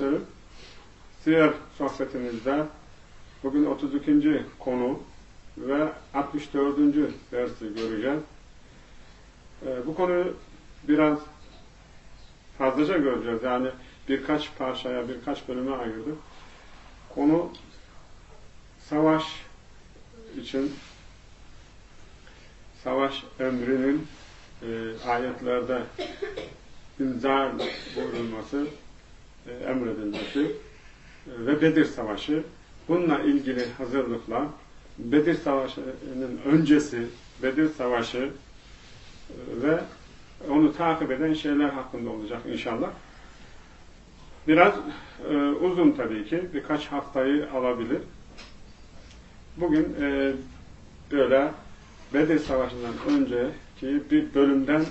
Dersi Siyer sohbetimizde bugün 32. konu ve 64. dersi göreceğiz. Ee, bu konuyu biraz fazlaca göreceğiz. Yani birkaç parçaya, birkaç bölüme ayırdık. Konu savaş için savaş emrinin e, ayetlerde inzal buyurulması, emredilmesi e, ve Bedir Savaşı bununla ilgili hazırlıklar Bedir Savaşı'nın öncesi Bedir Savaşı e, ve onu takip eden şeyler hakkında olacak inşallah. Biraz e, uzun tabii ki. Birkaç haftayı alabilir. Bugün e, böyle Bedir Savaşı'ndan önceki bir bölümden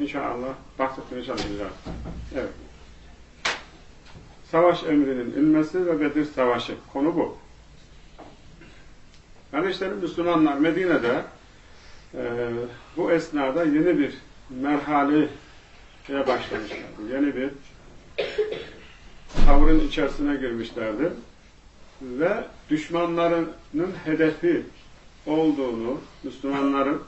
inşallah bahsetmeye çalışacağız. Evet. Savaş emrinin inmesi ve Bedir Savaşı. Konu bu. Kardeşlerim Müslümanlar Medine'de e, bu esnada yeni bir merhaleye başlamışlardı. Yeni bir tavrın içerisine girmişlerdi. Ve düşmanlarının hedefi olduğunu, Müslümanların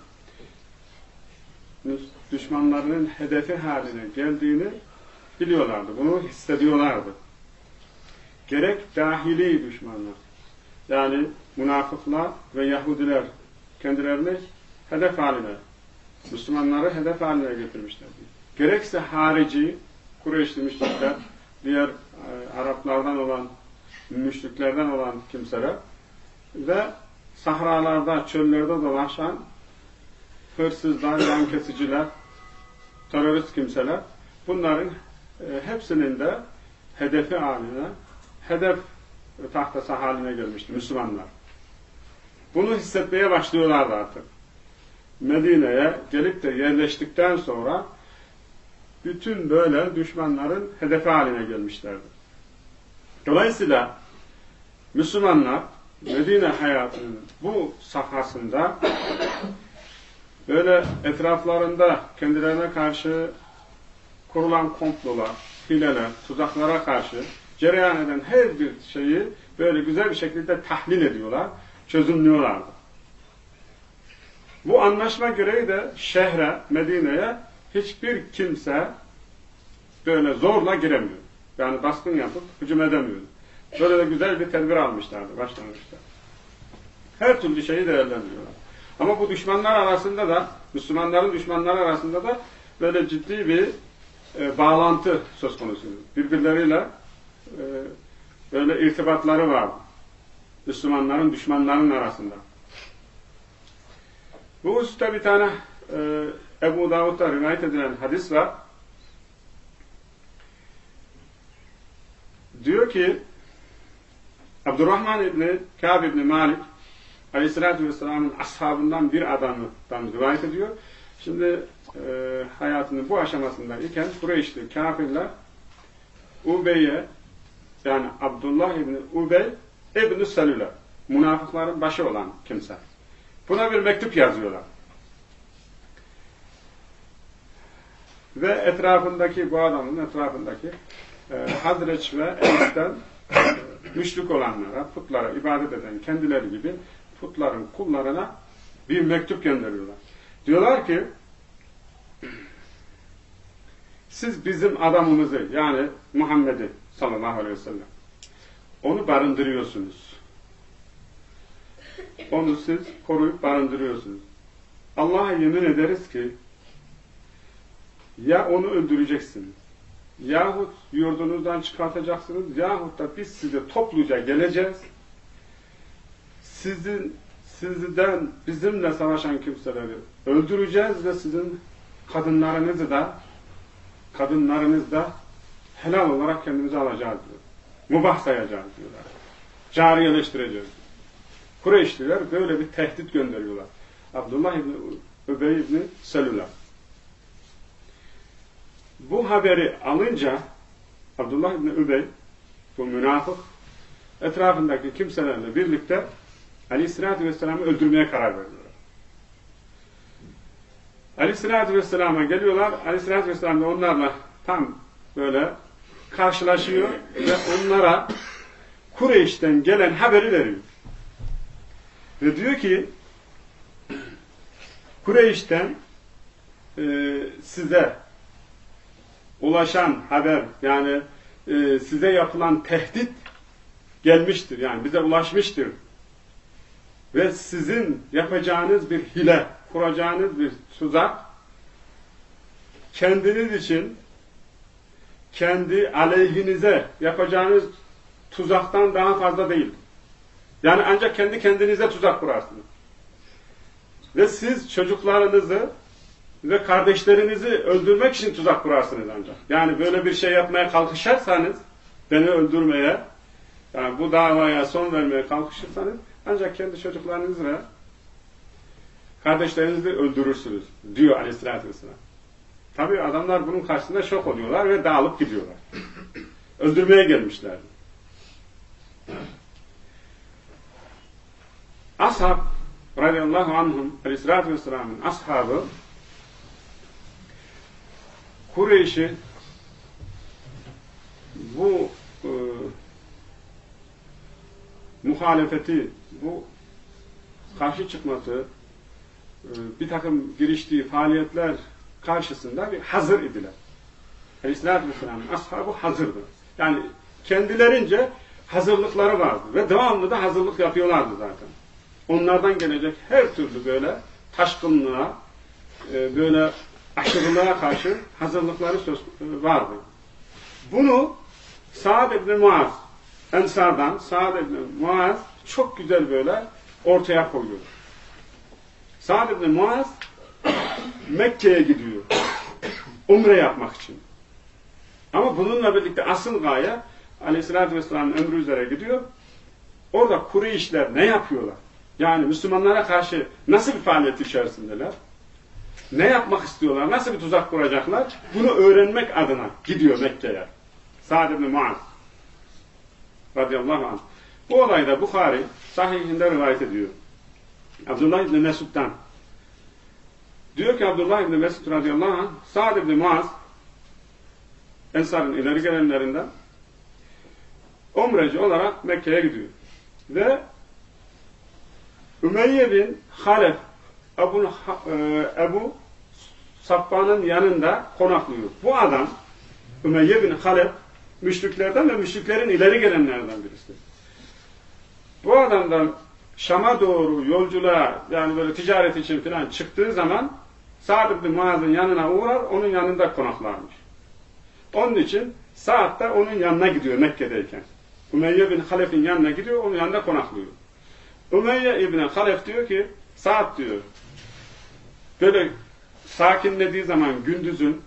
düşmanlarının hedefi haline geldiğini biliyorlardı. Bunu hissediyorlardı. Gerek dahili düşmanlar, yani münafıklar ve Yahudiler kendilerini hedef haline, Müslümanları hedef haline getirmişlerdi. Gerekse harici, Kureyşli müşrikler, diğer e, Araplardan olan, müşriklerden olan kimseler ve sahralarda, çöllerde dolaşan hırsızlar, yan kesiciler, terörist kimseler, bunların e, hepsinin de hedefi haline, hedef tahtası haline gelmişti Müslümanlar. Bunu hissetmeye başlıyorlardı artık. Medine'ye gelip de yerleştikten sonra bütün böyle düşmanların hedefi haline gelmişlerdi. Dolayısıyla Müslümanlar Medine hayatının bu safhasında böyle etraflarında kendilerine karşı kurulan komplolar, hileler, tuzaklara karşı cereyan eden her bir şeyi böyle güzel bir şekilde tahlil ediyorlar, çözümlüyorlardı. Bu anlaşma gereği de şehre, Medine'ye hiçbir kimse böyle zorla giremiyor. Yani baskın yapıp hücum edemiyor. Böyle de güzel bir tedbir almışlardı başlangıçta. Her türlü şeyi değerlendiriyorlar. Ama bu düşmanlar arasında da, Müslümanların düşmanları arasında da böyle ciddi bir e, bağlantı söz konusu. Birbirleriyle e, böyle irtibatları var. Müslümanların düşmanların arasında. Bu hususta bir tane e, Ebu Davud'da rivayet edilen hadis var. Diyor ki Abdurrahman İbni Kâb İbni Malik Aleyhisselatü Vesselam'ın ashabından bir adamdan rivayet ediyor. Şimdi e, hayatının bu aşamasında iken Kureyşli kafirler Ubey'e yani Abdullah İbni Ubey İbni Selüle münafıkların başı olan kimse. Buna bir mektup yazıyorlar. Ve etrafındaki bu adamın etrafındaki e, Hazreç ve Elis'ten e, müşrik olanlara, putlara ibadet eden kendileri gibi putların kullarına bir mektup gönderiyorlar. Diyorlar ki siz bizim adamımızı yani Muhammed'i sallallahu aleyhi ve sellem onu barındırıyorsunuz. Onu siz koruyup barındırıyorsunuz. Allah'a yemin ederiz ki ya onu öldüreceksiniz yahut yurdunuzdan çıkartacaksınız yahut da biz size topluca geleceğiz sizin sizden bizimle savaşan kimseleri öldüreceğiz ve sizin kadınlarınızı da kadınlarınız da helal olarak kendimize alacağız diyor. Mubah sayacağız diyorlar. Cariyeleştireceğiz. Kureyşliler böyle bir tehdit gönderiyorlar. Abdullah İbni Übey İbni Selüla. Bu haberi alınca Abdullah İbni Übey bu münafık etrafındaki kimselerle birlikte Aleyhisselatü Vesselam'ı öldürmeye karar veriyorlar. Aleyhisselatü Vesselam'a geliyorlar. Aleyhisselatü Vesselam da onlarla tam böyle karşılaşıyor ve onlara Kureyş'ten gelen haberi veriyor. Ve diyor ki Kureyş'ten e, size ulaşan haber yani e, size yapılan tehdit gelmiştir. Yani bize ulaşmıştır. Ve sizin yapacağınız bir hile, kuracağınız bir tuzak kendiniz için kendi aleyhinize yapacağınız tuzaktan daha fazla değil. Yani ancak kendi kendinize tuzak kurarsınız. Ve siz çocuklarınızı ve kardeşlerinizi öldürmek için tuzak kurarsınız ancak. Yani böyle bir şey yapmaya kalkışırsanız, beni öldürmeye, yani bu davaya son vermeye kalkışırsanız, ancak kendi çocuklarınızla kardeşlerinizi öldürürsünüz, diyor aleyhissalatü vesselam. Tabi adamlar bunun karşısında şok oluyorlar ve dağılıp gidiyorlar. Öldürmeye gelmişlerdi. Ashab radıyallahu anhum aleyhissalatü vesselamın ashabı Kureyş'i bu e, muhalefeti, bu karşı çıkması, e, bir takım giriştiği faaliyetler karşısında bir hazır idiler. Aleyhisselatü Vesselam'ın ashabı hazırdı. Yani kendilerince hazırlıkları vardı ve devamlı da hazırlık yapıyorlardı zaten. Onlardan gelecek her türlü böyle taşkınlığa, e, böyle aşırılığa karşı hazırlıkları söz e, vardı. Bunu Sa'd ibn Muaz, Ensar'dan Sa'd ibn Muaz çok güzel böyle ortaya koyuyor. Sa'd ibn Muaz Mekke'ye gidiyor. Umre yapmak için. Ama bununla birlikte asıl gaye Aleyhisselatü Vesselam'ın ömrü üzere gidiyor. Orada Kureyşler ne yapıyorlar? Yani Müslümanlara karşı nasıl bir faaliyet içerisindeler? Ne yapmak istiyorlar? Nasıl bir tuzak kuracaklar? Bunu öğrenmek adına gidiyor Mekke'ye. Sa'd ibn Muaz radıyallahu anh. Bu olayda Bukhari sahihinde rivayet ediyor. Abdullah ibn Mesud'dan. Diyor ki Abdullah ibn Mesud radıyallahu anh Sa'd ibn Muaz Ensar'ın ileri gelenlerinden umreci olarak Mekke'ye gidiyor. Ve Ümeyye bin Halef Ebu, e, Ebu Safvan'ın yanında konaklıyor. Bu adam Ümeyye bin Halef müşriklerden ve müşriklerin ileri gelenlerden birisi. Bu adamdan Şam'a doğru yolculuğa yani böyle ticaret için falan çıktığı zaman Sa'd ibn Muaz'ın yanına uğrar, onun yanında konaklarmış. Onun için Sa'd da onun yanına gidiyor Mekke'deyken. Ümeyye bin Halef'in yanına gidiyor, onun yanında konaklıyor. Ümeyye İbni Halef diyor ki, Sa'd diyor, böyle sakinlediği zaman gündüzün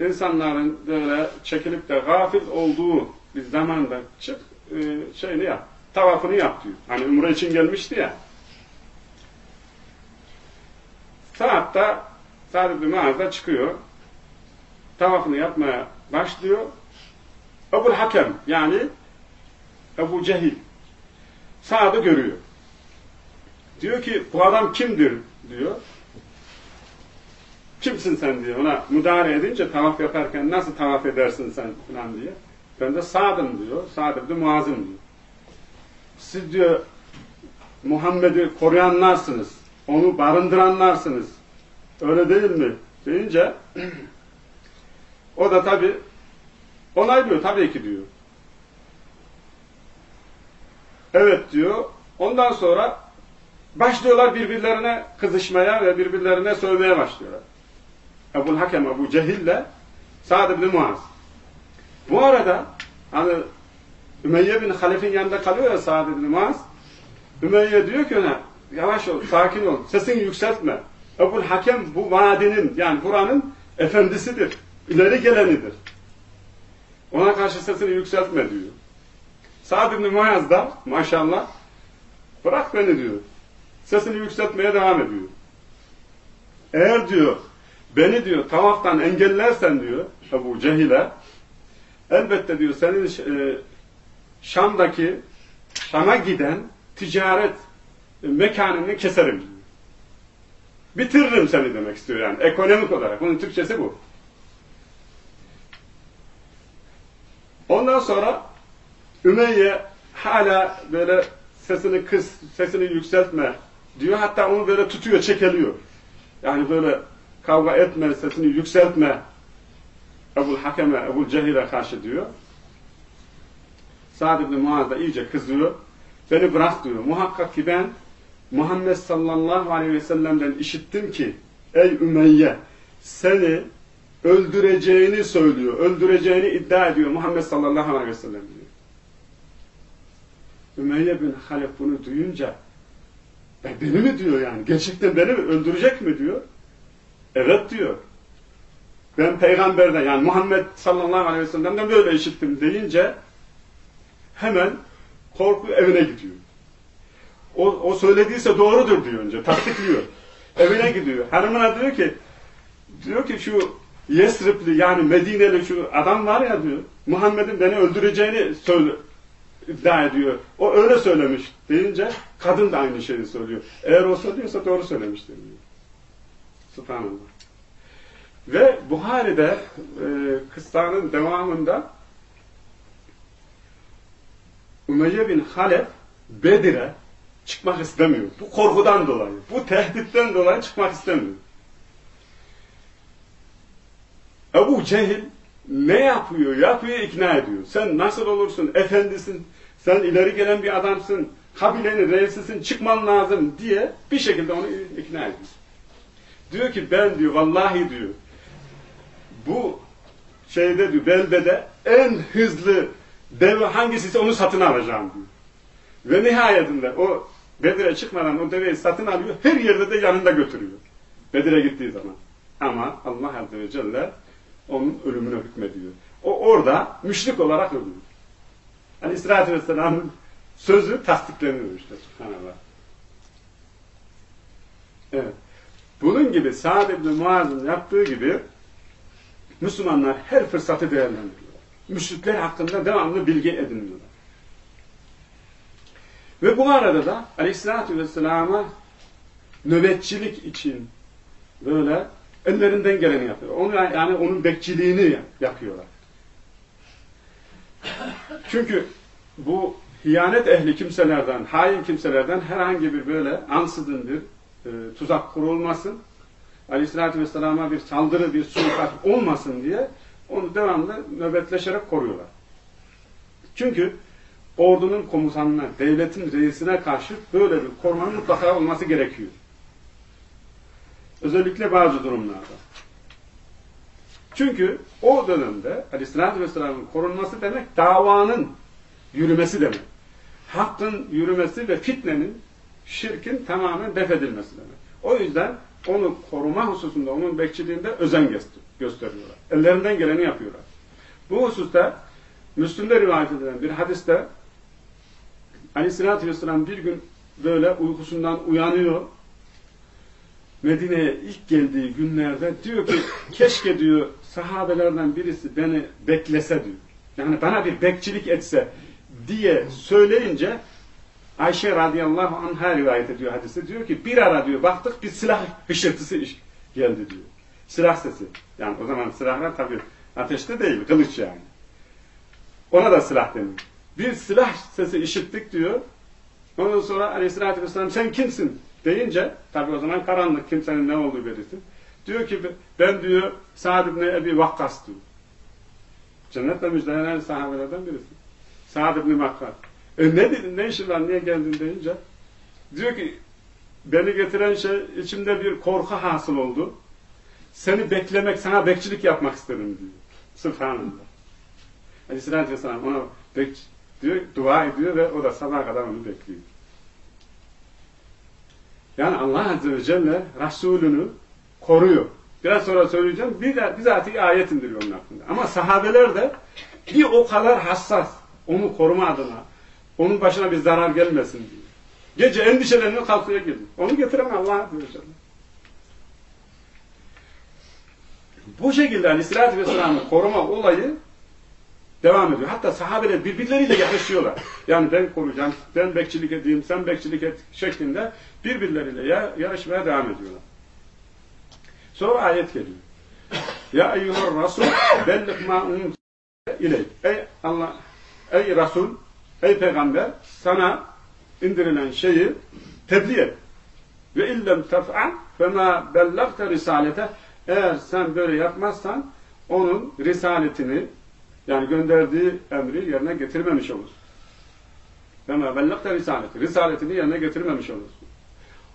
insanların böyle çekilip de gafil olduğu bir zamanda çık, e, şeyini yap, tavafını yap diyor. Hani umre için gelmişti ya. Sa'd da Sa'd ibn Muaz çıkıyor. Tavafını yapmaya başlıyor. Ebu'l Hakem yani Ebu Cehil Sa'd'ı görüyor. Diyor ki bu adam kimdir diyor. Kimsin sen diyor ona müdahale edince tavaf yaparken nasıl tavaf edersin sen falan diye. Ben de Sa'd'ım diyor. Sa'd ibn Muaz'ım diyor. Siz diyor Muhammed'i koruyanlarsınız. Onu barındıranlarsınız. Öyle değil mi? Deyince o da tabi onaylıyor tabii ki diyor. Evet diyor. Ondan sonra başlıyorlar birbirlerine kızışmaya ve birbirlerine sövmeye başlıyorlar. Ebu'l Hakem Ebu Cehil'le Sa'd ibn Muaz. Bu arada hani Ümeyye bin Halef'in yanında kalıyor ya Sa'd ibn Muaz. Ümeyye diyor ki ona yavaş ol, sakin ol, sesini yükseltme. Ebu'l Hakem bu vadinin yani buranın efendisidir. ileri gelenidir. Ona karşı sesini yükseltme diyor. Sa'd ibn Muaz da maşallah bırak beni diyor. Sesini yükseltmeye devam ediyor. Eğer diyor beni diyor tavaftan engellersen diyor Ebu Cehil'e elbette diyor senin e, Şam'daki Şam'a giden ticaret e, mekanını keserim. Diyor. Bitiririm seni demek istiyor yani ekonomik olarak. Bunun Türkçesi bu. Ondan sonra Ümeyye hala böyle sesini kıs, sesini yükseltme diyor. Hatta onu böyle tutuyor, çekeliyor. Yani böyle kavga etme, sesini yükseltme. Ebul Hakem'e, Ebul Cehil'e karşı diyor. Sa'd ibn Muaz da iyice kızıyor. Beni bırak diyor. Muhakkak ki ben Muhammed sallallahu aleyhi ve sellem'den işittim ki ey Ümeyye seni öldüreceğini söylüyor. Öldüreceğini iddia ediyor Muhammed sallallahu aleyhi ve sellem diyor. Ümeyye bin Halef bunu duyunca e beni mi diyor yani? Gerçekten beni mi? Öldürecek mi diyor. Evet diyor. Ben peygamberden yani Muhammed sallallahu aleyhi ve sellem'den böyle işittim deyince hemen korku evine gidiyor. O, o söylediyse doğrudur diyor önce. Tasdikliyor. Evine gidiyor. Hanımına diyor ki diyor ki şu Yesribli yani Medineli şu adam var ya diyor. Muhammed'in beni öldüreceğini söyle, iddia ediyor. O öyle söylemiş deyince kadın da aynı şeyi söylüyor. Eğer o söylüyorsa doğru söylemiştir diyor. Subhanallah. Ve Buhari'de e, kıssanın devamında Ümeyye bin Halef Bedir'e çıkmak istemiyor. Bu korkudan dolayı, bu tehditten dolayı çıkmak istemiyor. Ebu Cehil ne yapıyor? Yapıyor, ikna ediyor. Sen nasıl olursun? Efendisin, sen ileri gelen bir adamsın, kabilenin reisisin, çıkman lazım diye bir şekilde onu ikna ediyor. Diyor ki ben diyor, vallahi diyor, bu şeyde diyor, beldede en hızlı deve hangisiyse onu satın alacağım diyor. Ve nihayetinde o Bedir'e çıkmadan o deveyi satın alıyor, her yerde de yanında götürüyor. Bedir'e gittiği zaman. Ama Allah Azze ve Celle onun ölümüne hükmediyor. O orada müşrik olarak ölüyor. Hani İsrail Aleyhisselam'ın sözü tasdikleniyor işte. Evet. Bunun gibi Sa'd ibn Muaz'ın yaptığı gibi Müslümanlar her fırsatı değerlendiriyorlar. Müşrikler hakkında devamlı bilgi ediniyorlar. Ve bu arada da Aleyhisselatü Vesselam'a nöbetçilik için böyle ellerinden geleni yapıyor. Onu yani onun bekçiliğini yapıyorlar. Çünkü bu hiyanet ehli kimselerden, hain kimselerden herhangi bir böyle ansızın bir e, tuzak kurulmasın, Aleyhisselatü Vesselam'a bir saldırı, bir suikat olmasın diye onu devamlı nöbetleşerek koruyorlar. Çünkü ordunun komutanına, devletin reisine karşı böyle bir korumanın mutlaka olması gerekiyor. Özellikle bazı durumlarda. Çünkü o dönemde Aleyhisselatü Vesselam'ın korunması demek davanın yürümesi demek. Hakkın yürümesi ve fitnenin, şirkin tamamen def edilmesi demek. O yüzden onu koruma hususunda, onun bekçiliğinde özen gösteriyorlar. Ellerinden geleni yapıyorlar. Bu hususta Müslüm'de rivayet edilen bir hadiste Aleyhisselatü Vesselam bir gün böyle uykusundan uyanıyor. Medine'ye ilk geldiği günlerde diyor ki keşke diyor sahabelerden birisi beni beklese diyor. Yani bana bir bekçilik etse diye söyleyince Ayşe radıyallahu anh'a rivayet ediyor hadisi. Diyor ki bir ara diyor baktık bir silah hışırtısı geldi diyor. Silah sesi. Yani o zaman silahlar tabii ateşte değil, kılıç yani. Ona da silah deniyor. Bir silah sesi işittik diyor. Ondan sonra aleyhissalatü vesselam sen kimsin deyince tabi o zaman karanlık kimsenin ne olduğu belirsin. Diyor ki ben diyor Sa'd ibn Ebi Vakkas diyor. Cennetle müjdelenen sahabelerden birisi. Sa'd ibn Vakkas. E ne dedin, ne işin var, niye geldin deyince diyor ki beni getiren şey içimde bir korku hasıl oldu. Seni beklemek, sana bekçilik yapmak istedim diyor. Subhanallah. Aleyhisselatü Vesselam ona bek, diyor, dua ediyor ve o da sabah kadar onu bekliyor. Yani Allah Azze ve Celle Resulünü koruyor. Biraz sonra söyleyeceğim. Bir de bizatihi ayet indiriyor onun hakkında. Ama sahabeler de bir o kadar hassas. Onu koruma adına. Onun başına bir zarar gelmesin diye. Gece endişelenme kalkıya girdi. Onu getiren Allah Azze ve Celle. Bu şekilde Aleyhisselatü Vesselam'ı koruma olayı devam ediyor. Hatta sahabeler birbirleriyle yakışıyorlar. Yani ben koruyacağım, ben bekçilik edeyim, sen bekçilik et şeklinde birbirleriyle yarışmaya devam ediyorlar. Sonra ayet geliyor. Ya eyyuhar rasul bellik ma ileyk. Ey Allah, ey Resul, ey Peygamber sana indirilen şeyi tebliğ et. Ve illem tef'al fema bellagte risalete eğer sen böyle yapmazsan onun risaletini yani gönderdiği emri yerine getirmemiş olursun. Fema bellagte risaleti. Risaletini yerine getirmemiş olursun.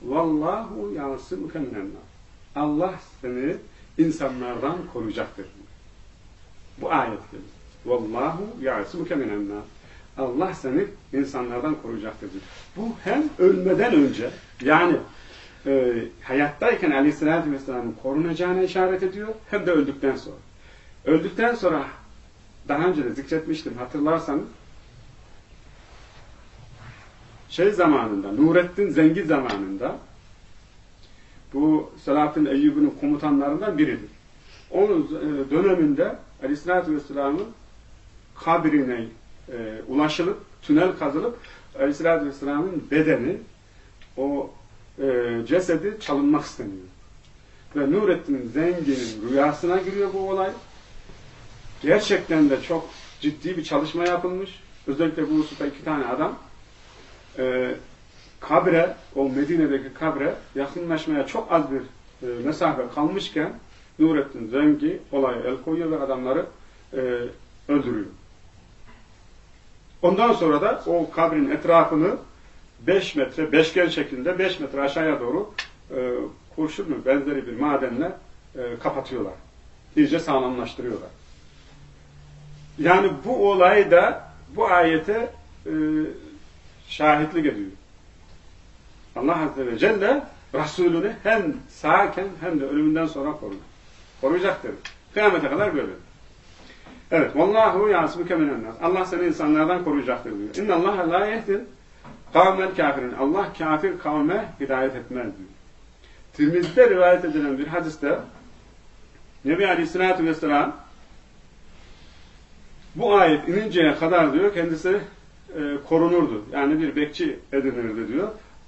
Vallahu yasimuke minennar. Allah seni insanlardan koruyacaktır. Bu ayet gelir. Vallahu yasimuke minennar. Allah seni insanlardan koruyacaktır. Bu hem ölmeden önce yani e, hayattayken aleyhissalatü vesselamın korunacağına işaret ediyor hem de öldükten sonra. Öldükten sonra daha önce de zikretmiştim hatırlarsanız şey zamanında Nurettin Zengi zamanında bu Selahattin Eyyubi'nin komutanlarından biridir. Onun e, döneminde Aleyhisselatü Vesselam'ın kabrine e, ulaşılıp, tünel kazılıp Aleyhisselatü Vesselam'ın bedeni o e, cesedi çalınmak isteniyor. Ve Nurettin Zengin'in rüyasına giriyor bu olay. Gerçekten de çok ciddi bir çalışma yapılmış. Özellikle bu hususta iki tane adam e, kabre, o Medine'deki kabre yakınlaşmaya çok az bir e, mesafe kalmışken Nurettin Zengi olaya el koyuyor ve adamları e, öldürüyor. Ondan sonra da o kabrin etrafını 5 metre, beşgen şeklinde 5 metre aşağıya doğru e, kurşun mu benzeri bir madenle e, kapatıyorlar. İyice sağlamlaştırıyorlar. Yani bu olay da bu ayete e, şahitlik ediyor. Allah Azze ve Celle Resulünü hem sağken hem de ölümünden sonra korur. Koruyacaktır. Kıyamete kadar böyle. Evet. Vallahu yasbuke minennas. Allah seni insanlardan koruyacaktır diyor. İnna Allah la yehdil kavmel kafirin. Allah kafir kavme hidayet etmez diyor. Tirmiz'de rivayet edilen bir hadiste Nebi Aleyhisselatü Vesselam bu ayet ininceye kadar diyor kendisi e, korunurdu. Yani bir bekçi edinirdi diyor.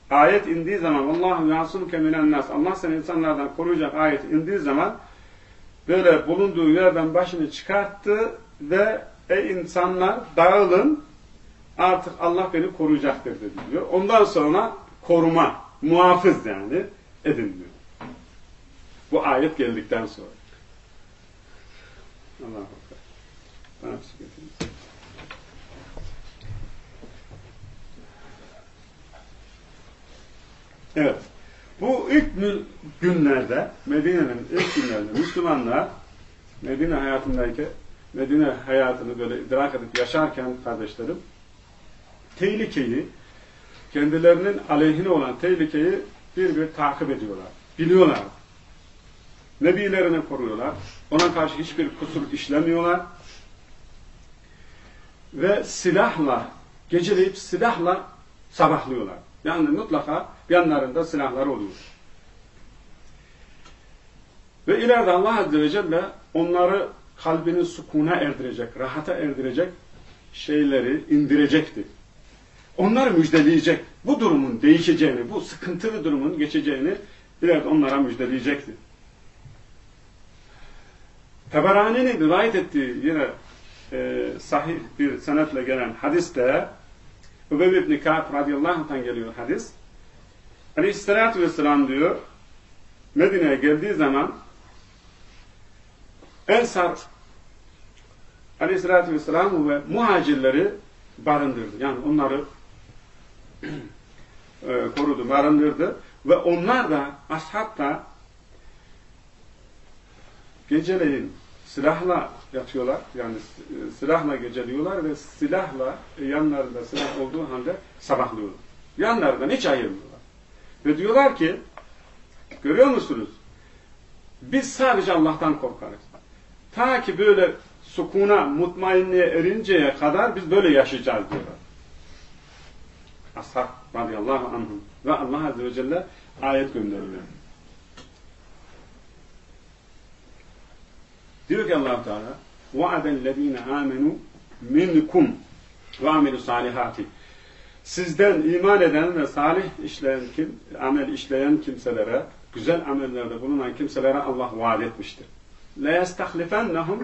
Ayet indiği zaman Allahu yasumuke minen nas. Allah seni insanlardan koruyacak ayet indiği zaman böyle bulunduğu yerden başını çıkarttı ve ey insanlar dağılın artık Allah beni koruyacaktır dedi diyor. Ondan sonra koruma, muhafız yani edin. Bu ayet geldikten sonra. Allah'a Bana Evet. Bu ilk günlerde, Medine'nin ilk günlerinde Müslümanlar Medine hayatındayken, Medine hayatını böyle idrak edip yaşarken kardeşlerim, tehlikeyi, kendilerinin aleyhine olan tehlikeyi bir bir takip ediyorlar. Biliyorlar. Nebilerini koruyorlar. Ona karşı hiçbir kusur işlemiyorlar. Ve silahla, geceleyip silahla sabahlıyorlar. Yani mutlaka yanlarında silahları oluyor. Ve ileride Allah Azze ve Celle onları kalbinin sukuna erdirecek, rahata erdirecek şeyleri indirecektir. Onları müjdeleyecek. Bu durumun değişeceğini, bu sıkıntılı durumun geçeceğini ileride onlara müjdeleyecektir. Teberani'nin rivayet ettiği yine e, sahih bir senetle gelen hadiste Übey ibn Ka'b radıyallahu anh'tan geliyor hadis. Aleyhisselatü vesselam diyor Medine'ye geldiği zaman Ensar Aleyhisselatü vesselam ve muhacirleri barındırdı. Yani onları e, korudu, barındırdı. Ve onlar da, ashab da geceleyin silahla yatıyorlar. Yani e, silahla geceliyorlar ve silahla yanlarında silah olduğu halde sabahlıyorlar. Yanlarından hiç ayırmıyorlar. Ve diyorlar ki görüyor musunuz? Biz sadece Allah'tan korkarız. Ta ki böyle sukuna, mutmainliğe erinceye kadar biz böyle yaşayacağız diyorlar. Ashab radıyallahu anhum ve Allah azze ve celle ayet gönderiyor. Diyor ki allah Teala وَعَدَ الَّذ۪ينَ آمَنُوا مِنْكُمْ وَعَمِلُوا salihati. Sizden iman eden ve salih işleyen kim, amel işleyen kimselere, güzel amellerde bulunan kimselere Allah vaat etmiştir. لَيَسْتَخْلِفَنَّهُمْ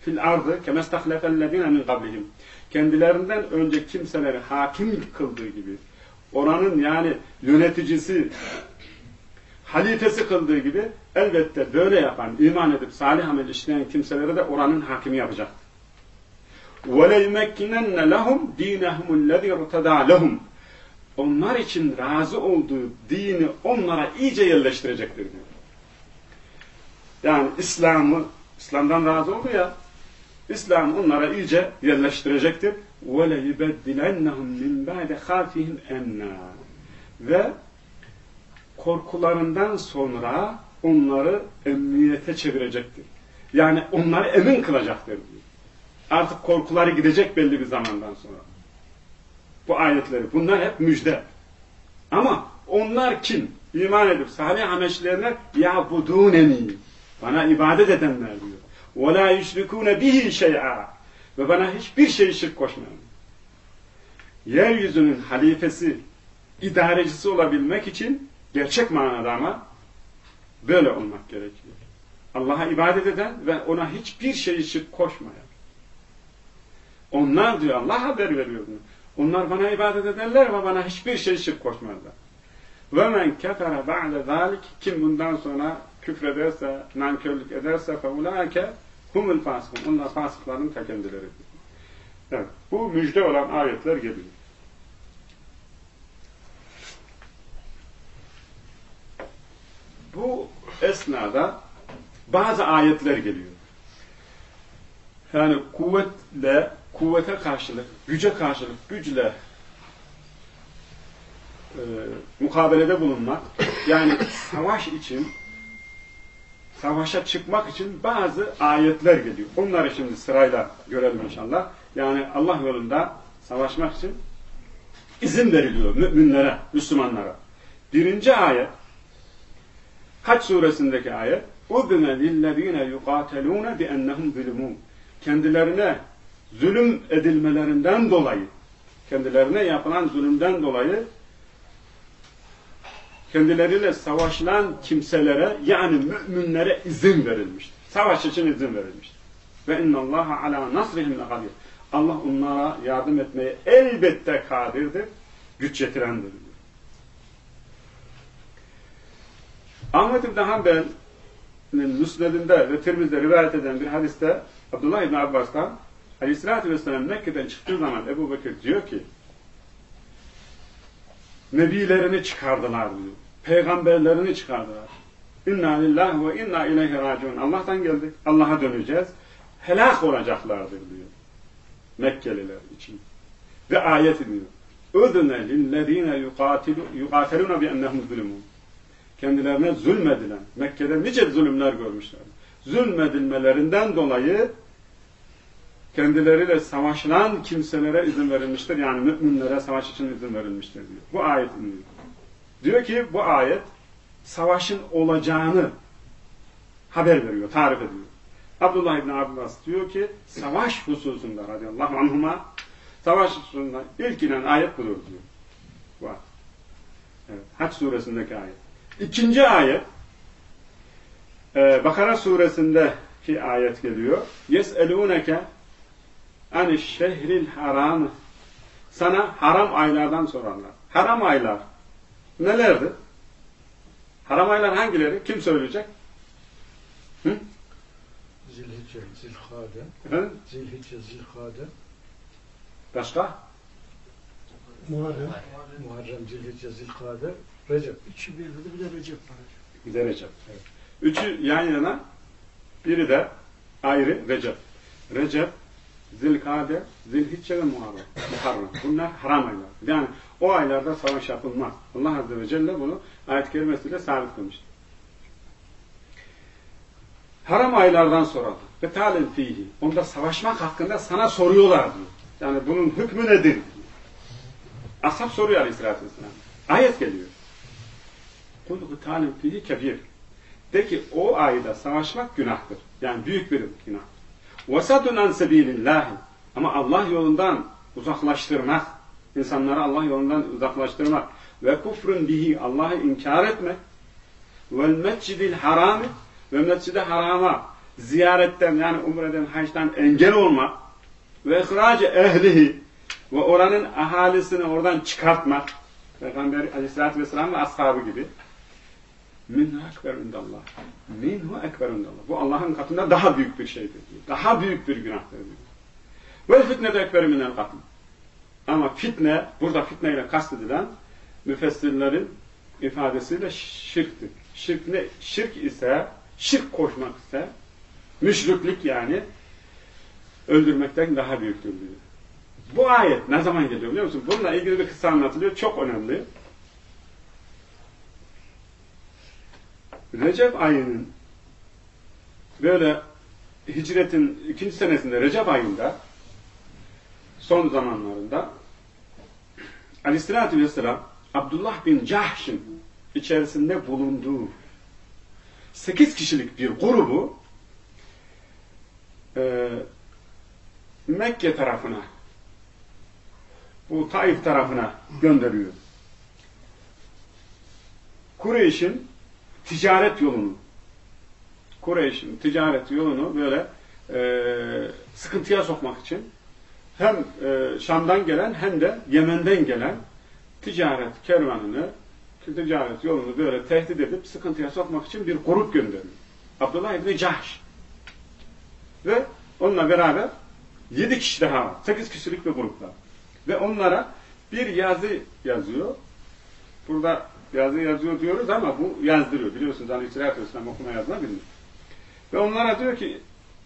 fil ardı kemestahlefellezine min qablihim. Kendilerinden önce kimseleri hakim kıldığı gibi oranın yani yöneticisi halifesi kıldığı gibi elbette böyle yapan, iman edip salih amel işleyen kimseleri de oranın hakimi yapacak. وَلَيْمَكِّنَنَّ لَهُمْ دِينَهُمُ الَّذِي ارْتَدَى لَهُمْ Onlar için razı olduğu dini onlara iyice yerleştirecektir diyor. Yani İslam'ı, İslam'dan razı oldu ya, İslam onlara iyice yerleştirecektir. وَلَيُبَدِّلَنَّهُمْ مِنْ بَعْدَ خَافِهِمْ اَمْنًا Ve korkularından sonra onları emniyete çevirecektir. Yani onları emin kılacaktır. Artık korkuları gidecek belli bir zamandan sonra. Bu ayetleri. Bunlar hep müjde. Ama onlar kim? İman edip salih ameşleyenler ya buduneni. Bana ibadet edenler diyor. Ve la yüşrikûne bihi şey'a. Ve bana hiçbir şey şirk koşmayan. Yeryüzünün halifesi, idarecisi olabilmek için gerçek manada ama böyle olmak gerekiyor. Allah'a ibadet eden ve ona hiçbir şey şirk koşmayan. Onlar diyor Allah haber veriyor bunu. Onlar bana ibadet ederler ve bana hiçbir şey şirk koşmazlar. Men kefere ba'de zalik kim bundan sonra küfrederse, nankörlük ederse ulaike humul fasıkun. Onlar fasıkların ta kendileridir. Evet, bu müjde olan ayetler geliyor. Bu esnada bazı ayetler geliyor. Yani kuvvetle, kuvvete karşılık, güce karşılık, güçle e, mukabelede bulunmak, yani savaş için, savaşa çıkmak için bazı ayetler geliyor. Onları şimdi sırayla görelim inşallah. Yani Allah yolunda savaşmak için izin veriliyor müminlere, Müslümanlara. Birinci ayet, Haç suresindeki ayet, اُذْنَ لِلَّذ۪ينَ يُقَاتَلُونَ بِأَنَّهُمْ ظُلُمُونَ Kendilerine zulüm edilmelerinden dolayı, kendilerine yapılan zulümden dolayı kendileriyle savaşılan kimselere yani müminlere izin verilmiştir. Savaş için izin verilmiştir. Ve innallaha ala nasrihim lekadir. Allah onlara yardım etmeye elbette kadirdir, güç yetirendir. Ahmet İbni Hanbel'in Müsned'inde ve Tirmiz'de rivayet eden bir hadiste Abdullah İbni Abbas'tan Aleyhisselatü Vesselam Mekke'den çıktığı zaman Ebu Bekir diyor ki Nebilerini çıkardılar diyor. Peygamberlerini çıkardılar. İnna lillahi ve inna ileyhi raciun. Allah'tan geldik. Allah'a döneceğiz. Helak olacaklardır diyor. Mekkeliler için. Ve ayet diyor. Ödüne lillezine yuqatiluna bi ennehum zulmun kendilerine zulmedilen, Mekke'de nice zulümler görmüşler. Zulmedilmelerinden dolayı kendileriyle savaşılan kimselere izin verilmiştir. Yani müminlere savaş için izin verilmiştir diyor. Bu ayet diyor. Diyor ki bu ayet savaşın olacağını haber veriyor, tarif ediyor. Abdullah İbni Abbas diyor ki savaş hususunda radıyallahu anhuma savaş hususunda ilk inen ayet budur diyor. Bu ayet. Evet, Haç suresindeki ayet. İkinci ayet e, Bakara suresindeki ayet geliyor. Yes'elûneke aniş şehril haram sana haram aylardan sorarlar. Haram aylar nelerdi? Haram aylar hangileri? Kim söyleyecek? Hı? Zilhicce, Zilhade. Efendim? Zilhicce, Zilhade. Başka? Muharrem. Muharrem, Zilhicce, Zilhade. Recep. İki birde bir de Recep var. Bir de Recep. Evet. Üçü yan yana, biri de ayrı Recep. Recep, Zilkade, Zilhicce ve Muharrem. Muharrem. Bunlar haram aylar. Yani o aylarda savaş yapılmaz. Allah Azze ve Celle bunu ayet-i kerimesiyle sabit kılmıştır. Haram aylardan sorarlar. Ve talim fihi. Onda savaşmak hakkında sana soruyorlar diyor. Yani bunun hükmü nedir? Ashab soruyor Aleyhisselatü Vesselam. Ayet geliyor. Kul gıtalin fihi kebir. De ki o ayda savaşmak günahtır. Yani büyük bir günah. Vasadun an sebilillahi. Ama Allah yolundan uzaklaştırmak, insanları Allah yolundan uzaklaştırmak ve kufrun bihi Allah'ı inkar etmek vel mescidil harami ve mescide harama ziyaretten yani umreden, haçtan engel olmak ve ihraci ehlihi ve oranın ahalisini oradan çıkartmak Peygamber aleyhissalatü vesselam ve ashabı gibi minhu ekber indallah minhu ekber indallah bu Allah'ın katında daha büyük bir şeydir daha büyük bir günahtır ve fitne de ekber minel katl ama fitne burada fitneyle kastedilen müfessirlerin ifadesiyle şirktir. Şirk ne? Şirk ise şirk koşmak ise müşriklik yani öldürmekten daha büyüktür diyor. Bu ayet ne zaman geliyor biliyor musun? Bununla ilgili bir kısa anlatılıyor. Çok önemli. Recep ayının böyle hicretin ikinci senesinde Recep ayında son zamanlarında Aleyhisselatü Vesselam Abdullah bin Cahş'ın içerisinde bulunduğu sekiz kişilik bir grubu e, Mekke tarafına bu Taif tarafına gönderiyor. Kureyş'in ticaret yolunu Kureyş'in ticaret yolunu böyle e, sıkıntıya sokmak için hem e, Şam'dan gelen hem de Yemen'den gelen ticaret kervanını ticaret yolunu böyle tehdit edip sıkıntıya sokmak için bir grup gönderiyor. Abdullah İbni Cahş. Ve onunla beraber yedi kişi daha var. Sekiz kişilik bir gruplar. Ve onlara bir yazı yazıyor. Burada yazı yazıyor diyoruz ama bu yazdırıyor. Biliyorsunuz Aleyhisselatü Vesselam okuma yazma bilmiyor. Ve onlara diyor ki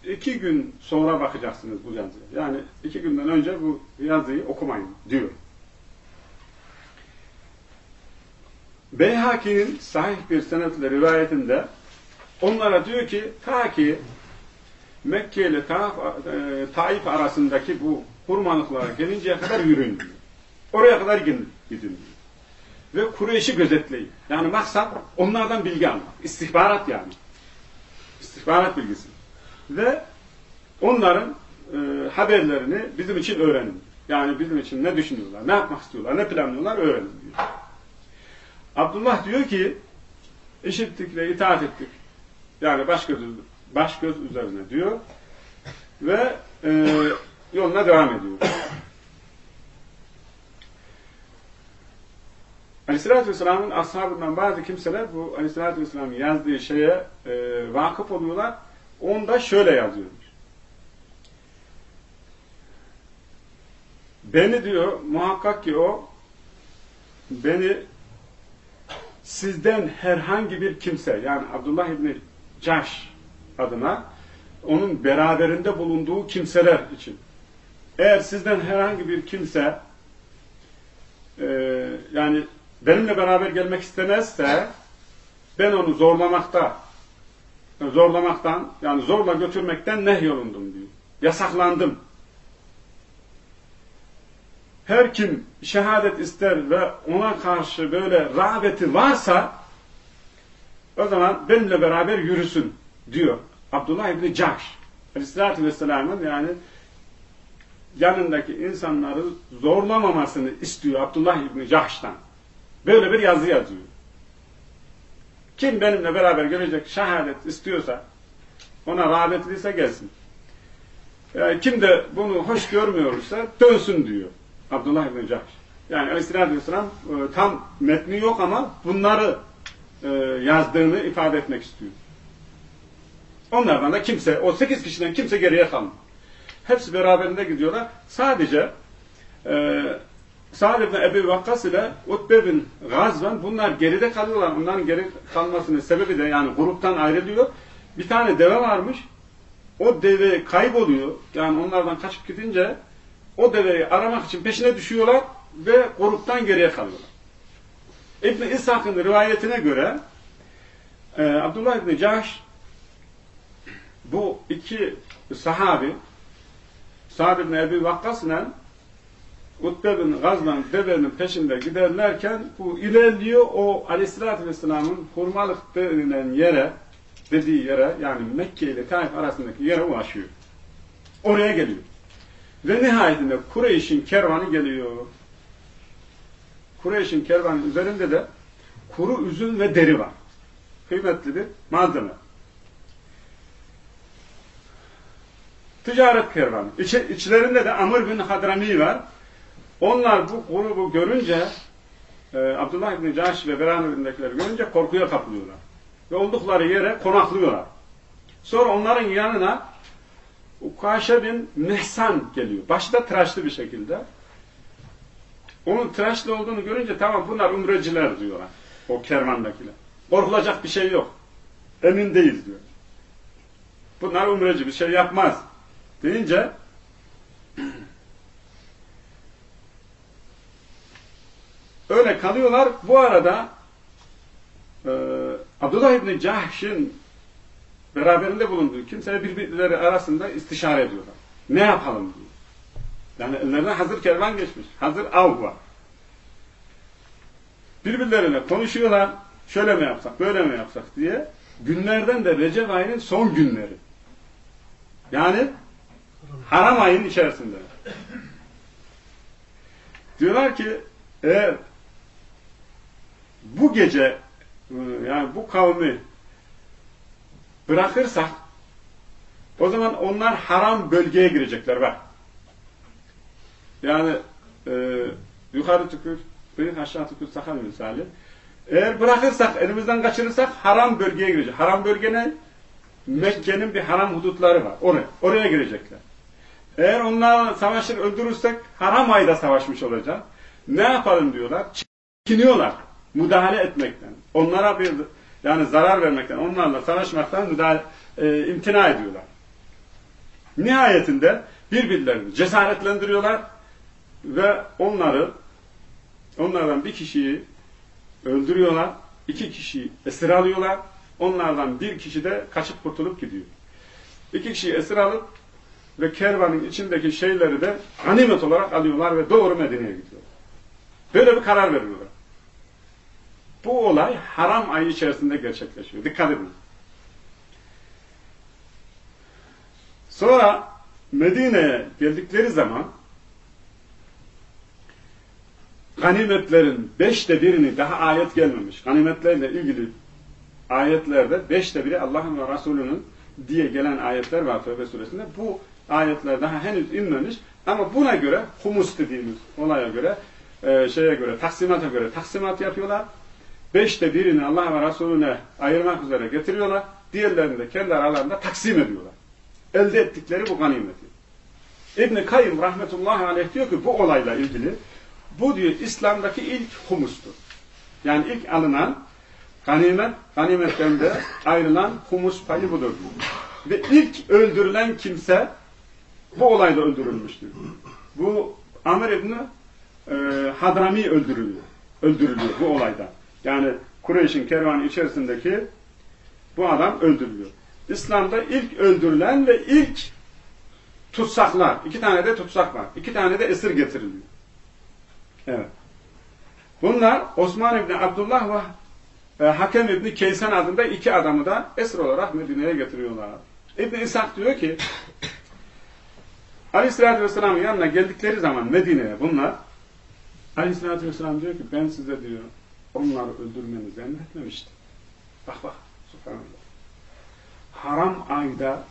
iki gün sonra bakacaksınız bu yazıya. Yani iki günden önce bu yazıyı okumayın diyor. Beyhaki'nin sahih bir senetle rivayetinde onlara diyor ki ta ki Mekke ile Taif, e, Taif arasındaki bu hurmalıklara gelinceye kadar yürüyün diyor. Oraya kadar gidin diyor. Ve Kureyş'i gözetleyin. Yani maksat onlardan bilgi almak. İstihbarat yani. İstihbarat bilgisi. Ve onların e, haberlerini bizim için öğrenin. Yani bizim için ne düşünüyorlar, ne yapmak istiyorlar, ne planlıyorlar öğrenin diyor. Abdullah diyor ki işittik ve itaat ettik. Yani baş göz, baş göz üzerine diyor. Ve e, yoluna devam ediyor. Aleyhisselatü Vesselam'ın ashabından bazı kimseler bu Aleyhisselatü Vesselam'ın yazdığı şeye e, vakıf oluyorlar. Onda şöyle yazıyormuş. Beni diyor muhakkak ki o beni sizden herhangi bir kimse yani Abdullah İbni Caş adına onun beraberinde bulunduğu kimseler için eğer sizden herhangi bir kimse e, yani benimle beraber gelmek istemezse ben onu zorlamakta zorlamaktan yani zorla götürmekten nehyolundum diyor. Yasaklandım. Her kim şehadet ister ve ona karşı böyle rağbeti varsa o zaman benimle beraber yürüsün diyor. Abdullah İbni Cahş Aleyhisselatü Vesselam'ın yani yanındaki insanları zorlamamasını istiyor Abdullah İbni Cahş'tan. Böyle bir yazı yazıyor. Kim benimle beraber gelecek şehadet istiyorsa, ona rağbetliyse gelsin. Yani kim de bunu hoş görmüyorsa dönsün diyor Abdullah İbni Cahş. Yani Aleyhisselatü Vesselam e, tam metni yok ama bunları e, yazdığını ifade etmek istiyor. Onlardan da kimse, o sekiz kişiden kimse geriye kalmıyor. Hepsi beraberinde gidiyorlar. Sadece e, Sa'd ibn Ebi Vakkas ile Utbe bin Gazvan bunlar geride kalıyorlar. Onların geri kalmasının sebebi de yani gruptan ayrılıyor. Bir tane deve varmış. O deve kayboluyor. Yani onlardan kaçıp gidince o deveyi aramak için peşine düşüyorlar ve gruptan geriye kalıyorlar. İbn İshak'ın rivayetine göre e, Abdullah İbni Cahş bu iki sahabi Sa'd ibn Ebi Vakkas ile Utbe bin Gazlan devenin peşinde giderlerken bu ilerliyor o Aleyhisselatü Vesselam'ın hurmalık denilen yere dediği yere yani Mekke ile Taif arasındaki yere ulaşıyor. Oraya geliyor. Ve nihayetinde Kureyş'in kervanı geliyor. Kureyş'in kervanı üzerinde de kuru üzüm ve deri var. Kıymetli bir malzeme. Ticaret kervanı. İç, içlerinde de Amr bin Hadrami var. Onlar bu grubu görünce e, Abdullah bin Cahş ve beraberinde görünce korkuya kapılıyorlar. Ve oldukları yere konaklıyorlar. Sonra onların yanına Ukaşe bin Mehsan geliyor. Başı da tıraşlı bir şekilde. Onun tıraşlı olduğunu görünce tamam bunlar umreciler diyorlar. O kervandakiler. Korkulacak bir şey yok. Emin değiliz diyor. Bunlar umreci bir şey yapmaz. Deyince öyle kalıyorlar. Bu arada e, Abdullah İbni Cahş'ın beraberinde bulunduğu kimseler birbirleri arasında istişare ediyorlar. Ne yapalım diye. Yani ellerine hazır kervan geçmiş. Hazır av var. Birbirlerine konuşuyorlar. Şöyle mi yapsak, böyle mi yapsak diye. Günlerden de Recep ayının son günleri. Yani haram ayın içerisinde. Diyorlar ki eğer bu gece yani bu kavmi bırakırsak o zaman onlar haram bölgeye girecekler bak. Yani e, yukarı tükür, bıyık aşağı tükür sakal misali. Eğer bırakırsak, elimizden kaçırırsak haram bölgeye girecek. Haram bölge ne? Mekke'nin bir haram hudutları var. Oraya, oraya girecekler. Eğer onlarla savaşır öldürürsek haram ayda savaşmış olacak. Ne yapalım diyorlar? Çekiniyorlar. Müdahale etmekten. Onlara bir yani zarar vermekten, onlarla savaşmaktan müdahale, e, imtina ediyorlar. Nihayetinde birbirlerini cesaretlendiriyorlar ve onları onlardan bir kişiyi öldürüyorlar, iki kişiyi esir alıyorlar, onlardan bir kişi de kaçıp kurtulup gidiyor. İki kişiyi esir alıp ve kervanın içindeki şeyleri de ganimet olarak alıyorlar ve doğru Medine'ye gidiyorlar. Böyle bir karar veriyorlar. Bu olay haram ayı içerisinde gerçekleşiyor. Dikkat edin. Sonra Medine'ye geldikleri zaman ganimetlerin beşte birini daha ayet gelmemiş. Ganimetlerle ilgili ayetlerde beşte biri Allah'ın ve Resulünün diye gelen ayetler var Tövbe suresinde. Bu ayetler daha henüz inmemiş ama buna göre humus dediğimiz olaya göre e, şeye göre, taksimata göre taksimat yapıyorlar. Beşte birini Allah ve Resulüne ayırmak üzere getiriyorlar. Diğerlerini de kendi aralarında taksim ediyorlar. Elde ettikleri bu ganimeti. İbn-i Kayyum rahmetullahi aleyh diyor ki bu olayla ilgili bu diyor İslam'daki ilk humustur. Yani ilk alınan ganimet, ganimetten de ayrılan humus payı budur. Ve ilk öldürülen kimse bu olayda öldürülmüştür. Bu Amr İbni e, Hadrami öldürülüyor. Öldürülüyor bu olayda. Yani Kureyş'in kervanı içerisindeki bu adam öldürülüyor. İslam'da ilk öldürülen ve ilk tutsaklar. iki tane de tutsak var. iki tane de esir getiriliyor. Evet. Bunlar Osman İbni Abdullah ve e, Hakem İbni Keysan adında iki adamı da esir olarak Medine'ye getiriyorlar. İbni İshak diyor ki Aleyhisselatü Vesselam'ın yanına geldikleri zaman Medine'ye bunlar Aleyhisselatü Vesselam diyor ki ben size diyor onları öldürmenizi emretmemiştim. Bak bak subhanallah. Haram ayda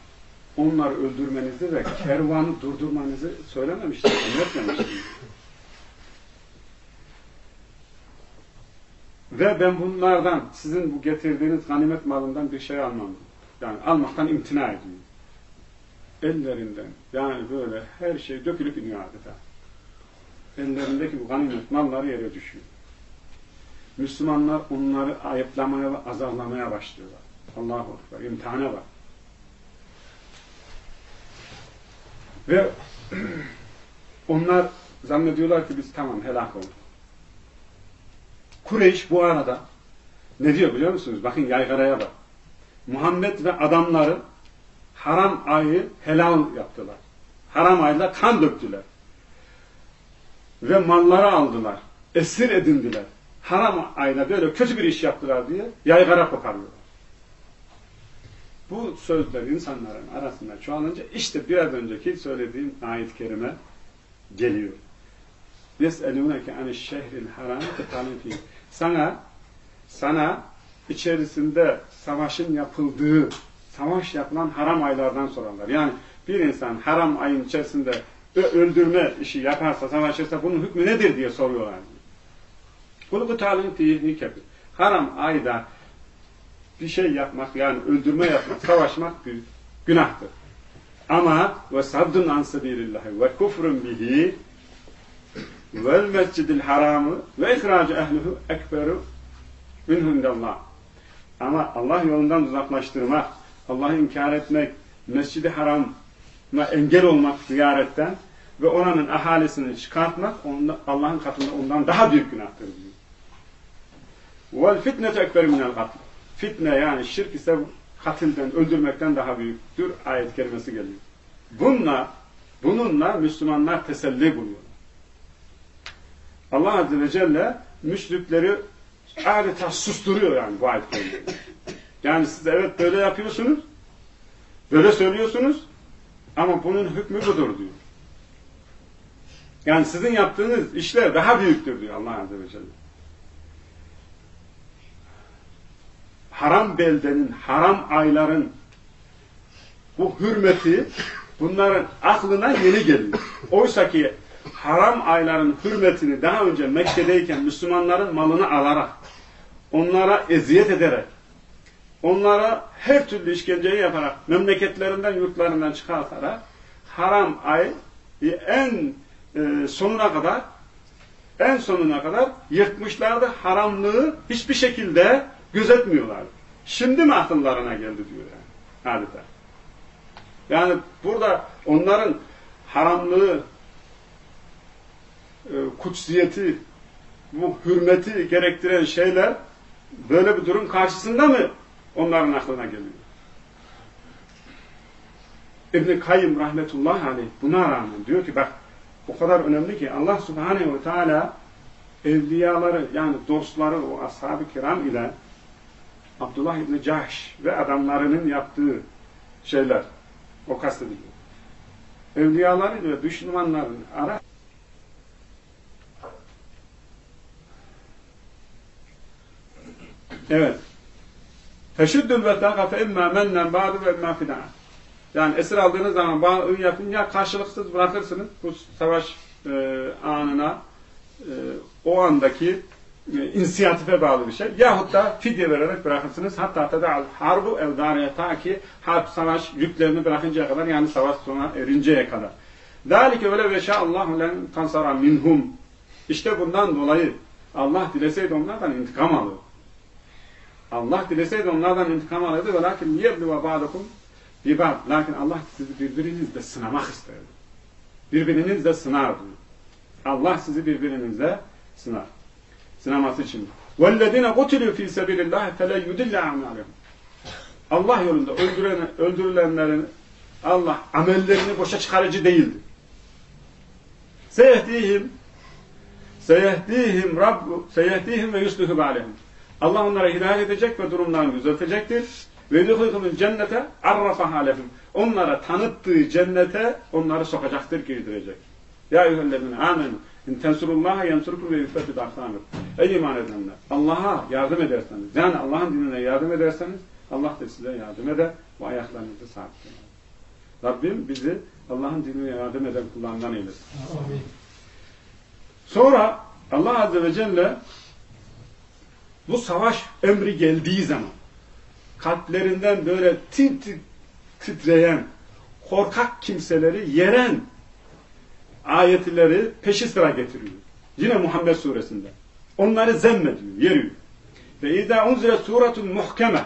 onları öldürmenizi ve kervanı durdurmanızı söylememiştim, emretmemiştim. Ve ben bunlardan, sizin bu getirdiğiniz ganimet malından bir şey almam. Yani almaktan imtina ediyorum. Ellerinden, yani böyle her şey dökülüp iniyor adeta. Ellerindeki bu ganimet malları yere düşüyor. Müslümanlar onları ayıplamaya ve azarlamaya başlıyorlar. Allahu Ekber, imtihana bak. Ve onlar zannediyorlar ki biz tamam helak olduk. Kureyş bu arada ne diyor biliyor musunuz? Bakın yaygaraya bak. Muhammed ve adamları haram ayı helal yaptılar. Haram ayla kan döktüler. Ve malları aldılar. Esir edindiler Haram ayla böyle kötü bir iş yaptılar diye yaygara koparıyorlar. Bu sözler insanların arasında çoğalınca işte biraz önceki söylediğim ayet-i kerime geliyor. يَسْأَلُونَكَ عَنِ الشَّهْرِ الْحَرَامِ قِتَالٍ Sana, sana içerisinde savaşın yapıldığı, savaş yapılan haram aylardan sorarlar. Yani bir insan haram ayın içerisinde öldürme işi yaparsa, savaşırsa bunun hükmü nedir diye soruyorlar. Bunu bu talin tiyihni kepir. Haram ayda bir şey yapmak yani öldürme yapmak, savaşmak bir günahtır. Ama ve saddun an sebilillahi ve kufrun bihi vel mescidil haramı ve ihracu ehluhu ekberu minhundallah. Ama Allah yolundan uzaklaştırmak, Allah'ı inkar etmek, mescidi harama engel olmak ziyaretten ve oranın ahalisini çıkartmak Allah'ın katında ondan daha büyük günahtır diyor. Vel fitnetu ekber minel katl. Fitne yani şirk ise katilden, öldürmekten daha büyüktür. Ayet kelimesi geliyor. Bununla, bununla Müslümanlar teselli buluyor. Allah Azze ve Celle müşrikleri adeta susturuyor yani bu ayet kelimesi. Yani siz evet böyle yapıyorsunuz, böyle söylüyorsunuz ama bunun hükmü budur diyor. Yani sizin yaptığınız işler daha büyüktür diyor Allah Azze ve Celle. Haram beldenin, haram ayların bu hürmeti bunların aklına yeni geliyor. Oysa ki haram ayların hürmetini daha önce Mekke'deyken Müslümanların malını alarak, onlara eziyet ederek, onlara her türlü işkenceyi yaparak, memleketlerinden, yurtlarından çıkartarak haram ay en e, sonuna kadar en sonuna kadar yırtmışlardı. Haramlığı hiçbir şekilde gözetmiyorlardı. Şimdi mi akıllarına geldi diyor yani adeta. Yani burada onların haramlığı, e, kutsiyeti, bu hürmeti gerektiren şeyler böyle bir durum karşısında mı onların aklına geliyor? İbn-i Kayyım rahmetullahi aleyh buna rağmen diyor ki bak o kadar önemli ki Allah subhanehu ve teala evliyaları yani dostları o ashab-ı kiram ile Abdullah İbni Cahş ve adamlarının yaptığı şeyler o kastediliyor. Evliyaları ile düşmanların ara Evet. Teşüddül vetâka fe immâ mennen ba'du ve immâ fidâ. Yani esir aldığınız zaman bağın yapın ya karşılıksız bırakırsınız bu savaş e, anına e, o andaki inisiyatife bağlı bir şey. Yahut da fidye vererek bırakırsınız. Hatta teda'al harbu evdâriye ta ki harp savaş yüklerini bırakıncaya kadar yani savaş sona erinceye kadar. Zâlike vele ve şâallâhu len tansara minhum. İşte bundan dolayı Allah dileseydi onlardan intikam alır. Allah dileseydi onlardan intikam alırdı ve lakin yebluva ba'dakum bibad. Lakin Allah sizi birbirinizle sınamak isterdi. Birbirinizle sınardı. Allah sizi birbirinizle sınar Sınaması için. وَالَّذِينَ قُتِلُوا ف۪ي سَبِيلِ اللّٰهِ فَلَا يُدِلَّ عَمَالِهُمْ Allah yolunda öldürülen, öldürülenlerin Allah amellerini boşa çıkarıcı değildir. Seyehdihim seyehdihim Rabbu seyehdihim ve yusluhu aleyhim. Allah onlara hidayet edecek ve durumlarını düzeltecektir. Ve yuhlikumul cennete arrafaha lehum. Onlara tanıttığı cennete onları sokacaktır, girdirecek. Ya eyyühellezine amenu in tensurullaha yensurukum ve yüfetid aksamir. Ey iman edenler! Allah'a yardım ederseniz, yani Allah'ın dinine yardım ederseniz, Allah da size yardım eder ve ayaklarınızı sabitler. Rabbim bizi Allah'ın dinine yardım eden kullarından eylesin. Amin. Sonra Allah Azze ve Celle bu savaş emri geldiği zaman kalplerinden böyle tit tit titreyen korkak kimseleri yeren ayetleri peşi sıra getiriyor. Yine Muhammed suresinde. Onları zemmediyor, yeriyor. Ve izâ unzile suretun muhkeme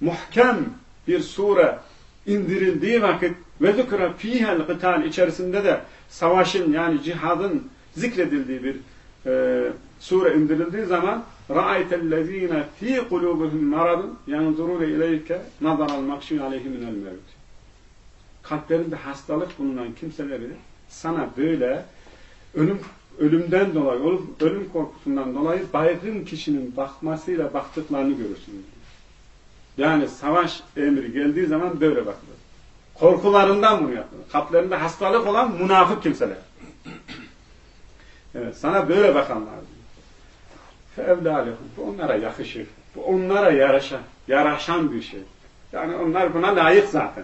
muhkem bir sure indirildiği vakit ve zikra fîhel gıtal içerisinde de savaşın yani cihadın zikredildiği bir e, sure indirildiği zaman رَأَيْتَ الَّذ۪ينَ ف۪ي قُلُوبِهِمْ مَرَضٌ يَنْظُرُونَ اِلَيْكَ نَظَرَ الْمَكْشِينَ عَلَيْهِ مِنَ الْمَوْتِ Kalplerinde hastalık bulunan kimseleri sana böyle ölüm ölümden dolayı, ölüm, ölüm korkusundan dolayı baygın kişinin bakmasıyla baktıklarını görürsün. Yani savaş emri geldiği zaman böyle bakılır. Korkularından bunu yapılır. Kalplerinde hastalık olan münafık kimseler. Evet, sana böyle bakanlar diyor. Bu onlara yakışır. Bu onlara yaraşan, yaraşan bir şey. Yani onlar buna layık zaten.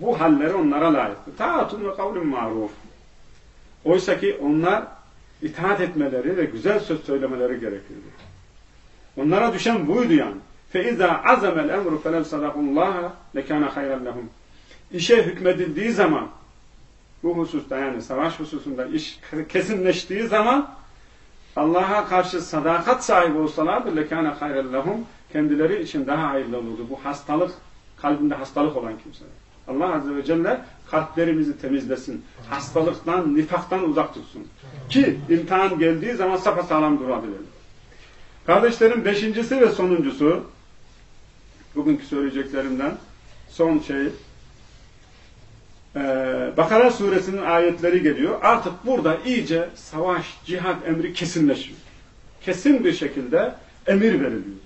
Bu halleri onlara layıktı. Taatun ve kavlun maruf. Oysa ki onlar itaat etmeleri ve güzel söz söylemeleri gerekirdi. Onlara düşen buydu yani. فَاِذَا عَزَمَ الْاَمْرُ فَلَمْ صَدَقُ اللّٰهَ لَكَانَ خَيْرًا لَهُمْ İşe hükmedildiği zaman bu hususta yani savaş hususunda iş kesinleştiği zaman Allah'a karşı sadakat sahibi olsalardı lekâne hayren lehum kendileri için daha hayırlı olurdu. Bu hastalık, kalbinde hastalık olan kimseler. Allah Azze ve Celle kalplerimizi temizlesin. Hastalıktan, nifaktan uzak tutsun. Ki imtihan geldiği zaman sapasağlam durabilelim. Kardeşlerim beşincisi ve sonuncusu bugünkü söyleyeceklerimden son şey Bakara suresinin ayetleri geliyor. Artık burada iyice savaş, cihat emri kesinleşiyor. Kesin bir şekilde emir veriliyor.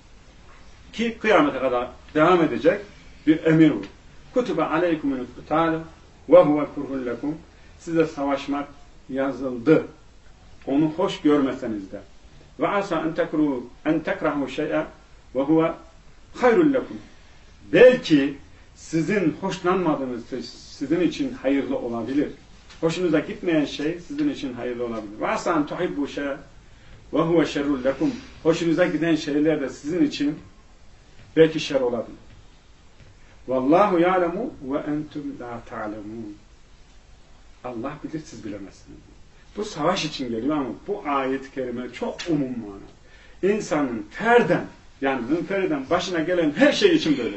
Ki kıyamete kadar devam edecek bir emir bu. Kutube aleykumul kutalu ve huve kurhul lekum. Size savaşmak yazıldı. Onu hoş görmeseniz de. Ve asa en tekru en tekrahu şey'e ve huve hayrul lekum. Belki sizin hoşlanmadığınız şey sizin için hayırlı olabilir. Hoşunuza gitmeyen şey sizin için hayırlı olabilir. Ve asan tuhibbu şey ve huve şerrul lekum. Hoşunuza giden şeyler de sizin için belki şer olabilir. Vallahu ya'lemu ve entum la ta'lemun. Allah bilir siz bilemezsiniz. Bu savaş için geliyor ama bu ayet-i kerime çok umum mana. İnsanın ferden yani münferiden başına gelen her şey için böyle.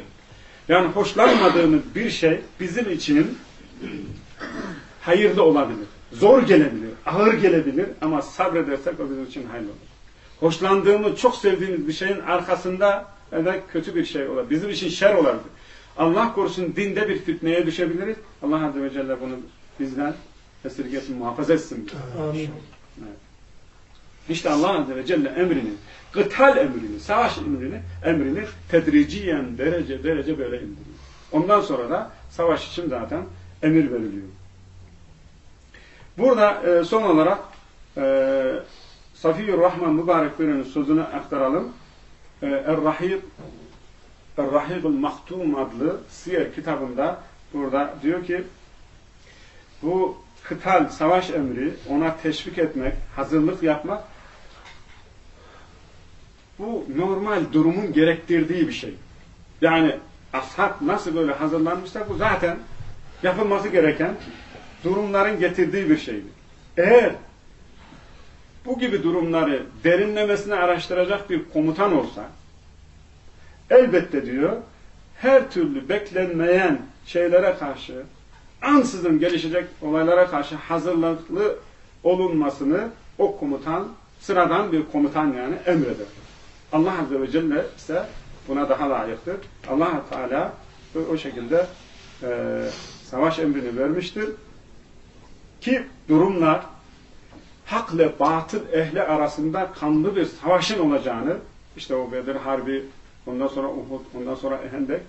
Yani hoşlanmadığımız bir şey bizim için hayırlı olabilir. Zor gelebilir, ağır gelebilir ama sabredersek o bizim için hayırlı olur. Hoşlandığımız, çok sevdiğimiz bir şeyin arkasında evet kötü bir şey olabilir. Bizim için şer olabilir. Allah korusun dinde bir fitneye düşebiliriz. Allah Azze ve Celle bunu bizden esirgesin, muhafaza etsin. Amin. Evet. İşte Allah Azze ve Celle emrini, kıtal emrini, savaş emrini, emrini tedriciyen derece derece böyle indiriyor. Ondan sonra da savaş için zaten emir veriliyor. Burada e, son olarak e, Safiyyur Rahman Mübarek birinin sözünü aktaralım. E, Er-Rahib Er-Rahibul Maktum adlı Siyer kitabında burada diyor ki bu kıtal, savaş emri, ona teşvik etmek, hazırlık yapmak bu normal durumun gerektirdiği bir şey. Yani ashab nasıl böyle hazırlanmışsa bu zaten yapılması gereken durumların getirdiği bir şeydir. Eğer bu gibi durumları derinlemesine araştıracak bir komutan olsa elbette diyor her türlü beklenmeyen şeylere karşı ansızın gelişecek olaylara karşı hazırlıklı olunmasını o komutan sıradan bir komutan yani emreder. Allah Azze ve Celle ise buna daha layıktır. allah Teala o şekilde e, savaş emrini vermiştir. Ki durumlar hak ile batıl ehli arasında kanlı bir savaşın olacağını işte o Bedir Harbi ondan sonra Uhud ondan sonra Ehendek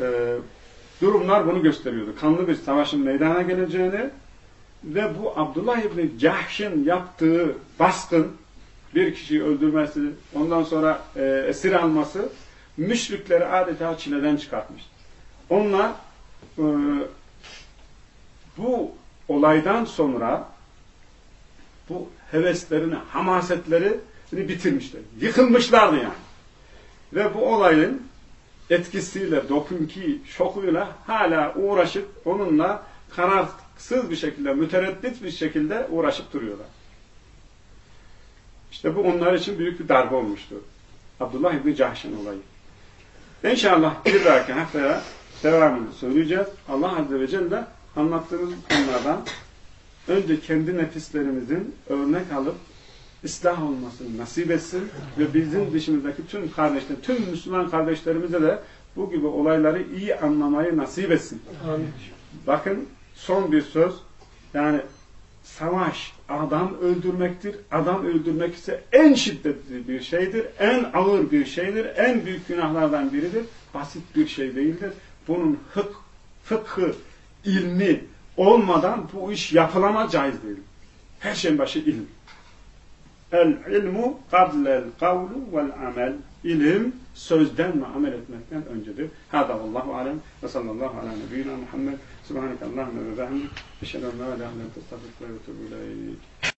e, durumlar bunu gösteriyordu. Kanlı bir savaşın meydana geleceğini ve bu Abdullah İbni Cahş'ın yaptığı baskın bir kişiyi öldürmesi, ondan sonra e, esir alması müşrikleri adeta çileden çıkartmış. Onlar e, bu olaydan sonra bu heveslerini, hamasetleri bitirmişler. Yıkılmışlardı yani. Ve bu olayın etkisiyle, dokunki, şokuyla hala uğraşıp onunla kararsız bir şekilde, mütereddit bir şekilde uğraşıp duruyorlar. İşte bu onlar için büyük bir darbe olmuştu. Abdullah İbni Cahş'ın olayı. İnşallah bir dahaki haftaya devamını söyleyeceğiz. Allah Azze ve Celle anlattığımız konulardan önce kendi nefislerimizin örnek alıp ıslah olmasını nasip etsin ve bizim dışımızdaki tüm kardeşler, tüm Müslüman kardeşlerimize de bu gibi olayları iyi anlamayı nasip etsin. Amin. Bakın son bir söz. Yani savaş adam öldürmektir. Adam öldürmek ise en şiddetli bir şeydir. En ağır bir şeydir. En büyük günahlardan biridir. Basit bir şey değildir. Bunun hık, fıkhı, ilmi olmadan bu iş yapılamaz caiz değil. Her şeyin başı ilim. El ilmu kablel kavlu vel amel. ilim sözden ve amel etmekten öncedir. Hâdâ vallahu alem ve sallallahu ala nebiyyina Muhammed. Subhaneke Allahümme ve behemdik. Eşhedü en la ilahe illa ente estağfiruke ve etûbü ileyk.